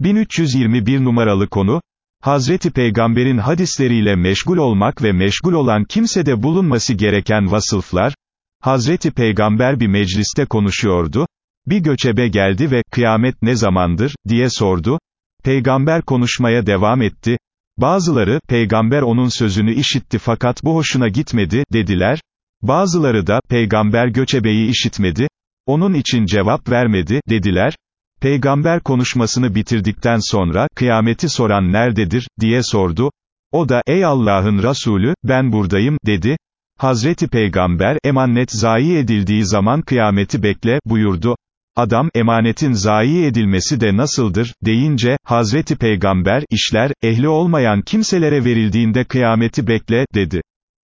1321 numaralı konu, Hazreti Peygamber'in hadisleriyle meşgul olmak ve meşgul olan kimsede bulunması gereken vasıflar, Hazreti Peygamber bir mecliste konuşuyordu, bir göçebe geldi ve, kıyamet ne zamandır, diye sordu, Peygamber konuşmaya devam etti, bazıları, peygamber onun sözünü işitti fakat bu hoşuna gitmedi, dediler, bazıları da, peygamber göçebeyi işitmedi, onun için cevap vermedi, dediler, Peygamber konuşmasını bitirdikten sonra, kıyameti soran nerededir, diye sordu. O da, ey Allah'ın Resulü, ben buradayım, dedi. Hazreti Peygamber, emanet zayi edildiği zaman kıyameti bekle, buyurdu. Adam, emanetin zayi edilmesi de nasıldır, deyince, Hazreti Peygamber, işler, ehli olmayan kimselere verildiğinde kıyameti bekle, dedi.